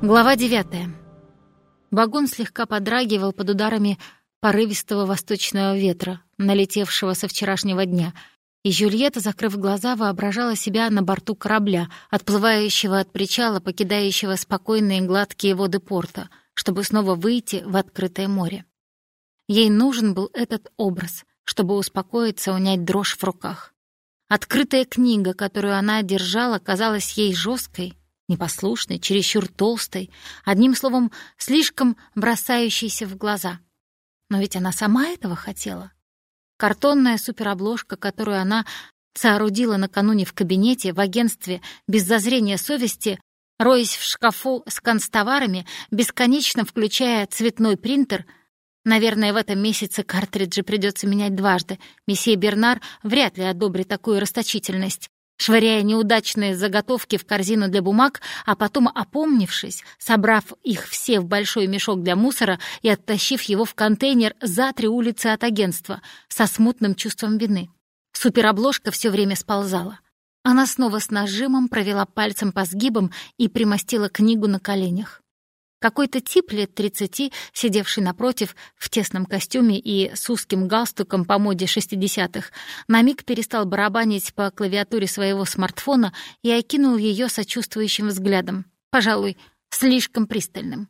Глава 9. Вагон слегка подрагивал под ударами порывистого восточного ветра, налетевшего со вчерашнего дня, и Жюльетта, закрыв глаза, воображала себя на борту корабля, отплывающего от причала, покидающего спокойные гладкие воды порта, чтобы снова выйти в открытое море. Ей нужен был этот образ, чтобы успокоиться, унять дрожь в руках. Открытая книга, которую она держала, казалась ей жесткой, непослушной, чересчур толстой, одним словом, слишком бросающейся в глаза. Но ведь она сама этого хотела. Картонная суперобложка, которую она соорудила накануне в кабинете в агентстве без зазрения совести, роясь в шкафу с констоварами, бесконечно включая цветной принтер — Наверное, в этом месяце картриджи придется менять дважды. Месье Бернар вряд ли одобрит такую расточительность швыряя неудачные заготовки в корзину для бумаг, а потом, опомнившись, собрав их все в большой мешок для мусора и оттащив его в контейнер за три улицы от агентства, со смутным чувством вины. Суперобложка все время сползала. Она снова с нажимом провела пальцем по сгибам и примостила книгу на коленях. Какой-то тип лет тридцати, сидевший напротив в тесном костюме и с узким галстуком по моде шестидесятых, на миг перестал барабанить по клавиатуре своего смартфона и окинул ее сочувствующим взглядом, пожалуй, слишком пристальным.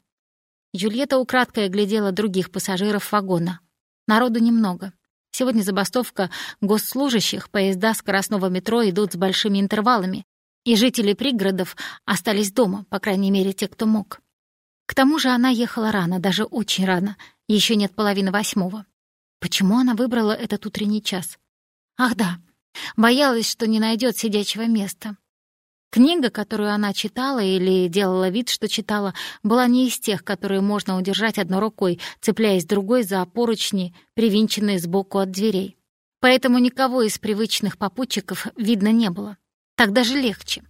Юльетта украдкой оглядела других пассажиров вагона. Народу немного. Сегодня забастовка госслужащих, поезда скоростного метро идут с большими интервалами, и жители пригородов остались дома, по крайней мере, те, кто мог. К тому же она ехала рано, даже очень рано, еще нет половины восьмого. Почему она выбрала этот утренний час? Ах да, боялась, что не найдет сидячего места. Книга, которую она читала или делала вид, что читала, была не из тех, которые можно удержать одной рукой, цепляясь другой за поручни, привинченные сбоку от дверей. Поэтому никого из привычных попутчиков видно не было. Так даже легче.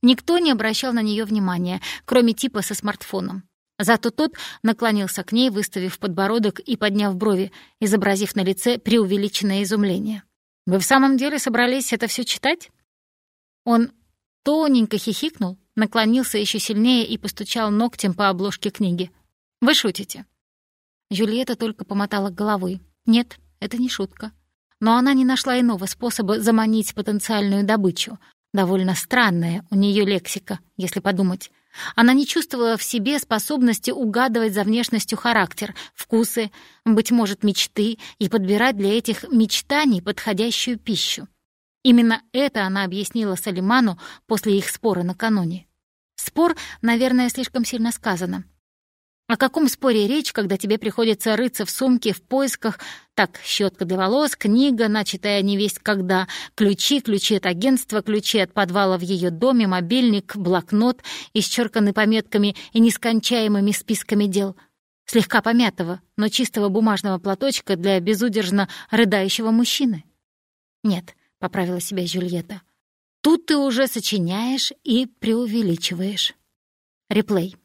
Никто не обращал на нее внимания, кроме типа со смартфоном. Зато тот наклонился к ней, выставив подбородок и подняв брови, изобразив на лице преувеличенное изумление. «Вы в самом деле собрались это все читать?» Он тоненько хихикнул, наклонился еще сильнее и постучал ногтем по обложке книги. «Вы шутите?» Жюльетта только помотала головой. «Нет, это не шутка». Но она не нашла иного способа заманить потенциальную добычу. Довольно странная у нее лексика, если подумать. Она не чувствовала в себе способности угадывать за внешностью характер, вкусы, быть может, мечты и подбирать для этих мечтаний подходящую пищу. Именно это она объяснила Салиману после их спора накануне. Спор, наверное, слишком сильно сказано — о каком споре речь, когда тебе приходится рыться в сумке в поисках так, щетка для волос, книга, начатая не весть когда, ключи, ключи от агентства, ключи от подвала в ее доме, мобильник, блокнот, исчерканный пометками и нескончаемыми списками дел. Слегка помятого, но чистого бумажного платочка для безудержно рыдающего мужчины. «Нет», — поправила себя Жюльетта, — «тут ты уже сочиняешь и преувеличиваешь». Реплей.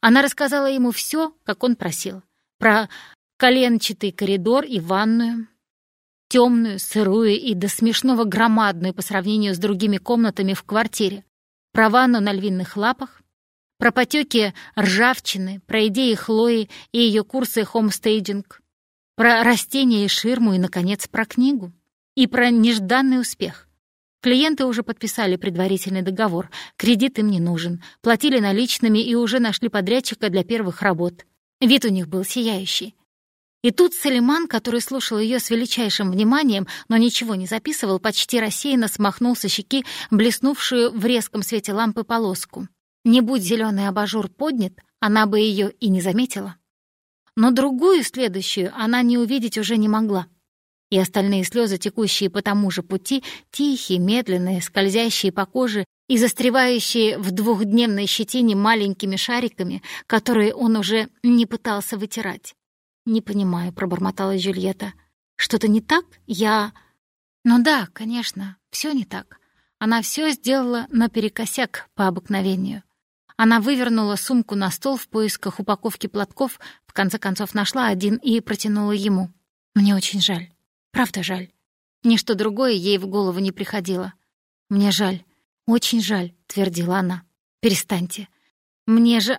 Она рассказала ему все, как он просил. Про коленчатый коридор и ванную, темную, сырую и до смешного громадную по сравнению с другими комнатами в квартире, про ванну на львиных лапах, про потеки ржавчины, про идеи Хлои и ее курсы хомстейдинг, про растения и ширму и, наконец, про книгу. И про нежданный успех. Клиенты уже подписали предварительный договор, кредит им не нужен, платили наличными и уже нашли подрядчика для первых работ. Вид у них был сияющий. И тут Салиман, который слушал ее с величайшим вниманием, но ничего не записывал, почти рассеянно смахнул со щеки блеснувшую в резком свете лампы полоску. Не будь зеленый абажур поднят, она бы ее и не заметила. Но другую, следующую, она не увидеть уже не могла и остальные слезы, текущие по тому же пути, тихие, медленные, скользящие по коже и застревающие в двухдневной щетине маленькими шариками, которые он уже не пытался вытирать. «Не понимаю», — пробормотала Жюльетта. «Что-то не так? Я...» «Ну да, конечно, все не так. Она все сделала наперекосяк по обыкновению. Она вывернула сумку на стол в поисках упаковки платков, в конце концов нашла один и протянула ему. «Мне очень жаль». Правда жаль. Ничто другое ей в голову не приходило. «Мне жаль, очень жаль», — твердила она. «Перестаньте. Мне же...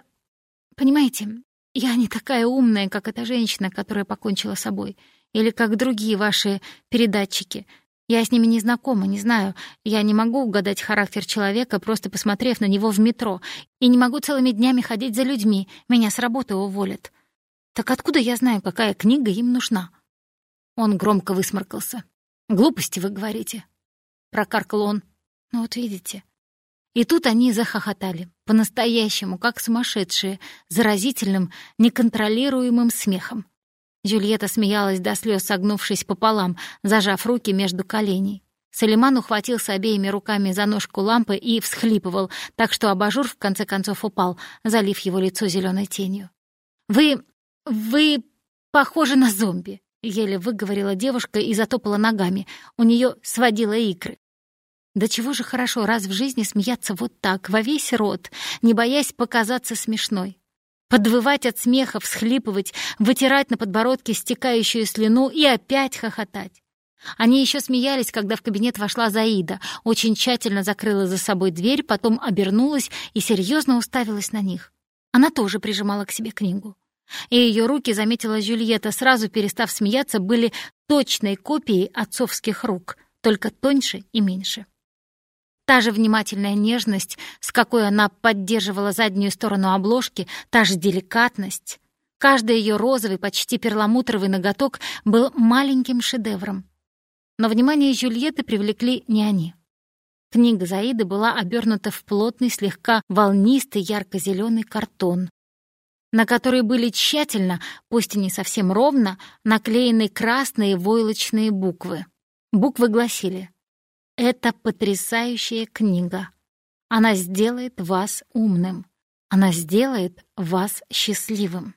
Понимаете, я не такая умная, как эта женщина, которая покончила собой, или как другие ваши передатчики. Я с ними не знакома, не знаю. Я не могу угадать характер человека, просто посмотрев на него в метро. И не могу целыми днями ходить за людьми. Меня с работы уволят. Так откуда я знаю, какая книга им нужна?» Он громко высморкался. «Глупости вы говорите», — прокаркал он. «Ну вот видите». И тут они захохотали, по-настоящему, как сумасшедшие, заразительным, неконтролируемым смехом. Джульетта смеялась до слез, согнувшись пополам, зажав руки между коленей. Салиман ухватился обеими руками за ножку лампы и всхлипывал, так что абажур в конце концов упал, залив его лицо зеленой тенью. «Вы... вы похожи на зомби», — еле выговорила девушка и затопала ногами. У нее сводило икры. Да чего же хорошо раз в жизни смеяться вот так, во весь рот, не боясь показаться смешной подвывать от смеха, всхлипывать, вытирать на подбородке стекающую слюну и опять хохотать. Они еще смеялись, когда в кабинет вошла Заида, очень тщательно закрыла за собой дверь, потом обернулась и серьезно уставилась на них. Она тоже прижимала к себе книгу. И ее руки, заметила Жюльетта, сразу перестав смеяться, были точной копией отцовских рук, только тоньше и меньше. Та же внимательная нежность, с какой она поддерживала заднюю сторону обложки, та же деликатность. Каждый ее розовый, почти перламутровый ноготок был маленьким шедевром. Но внимание Жюльетты привлекли не они. Книга Заиды была обернута в плотный, слегка волнистый ярко-зеленый картон, на который были тщательно, пусть и не совсем ровно, наклеены красные войлочные буквы. Буквы гласили это потрясающая книга. Она сделает вас умным. Она сделает вас счастливым.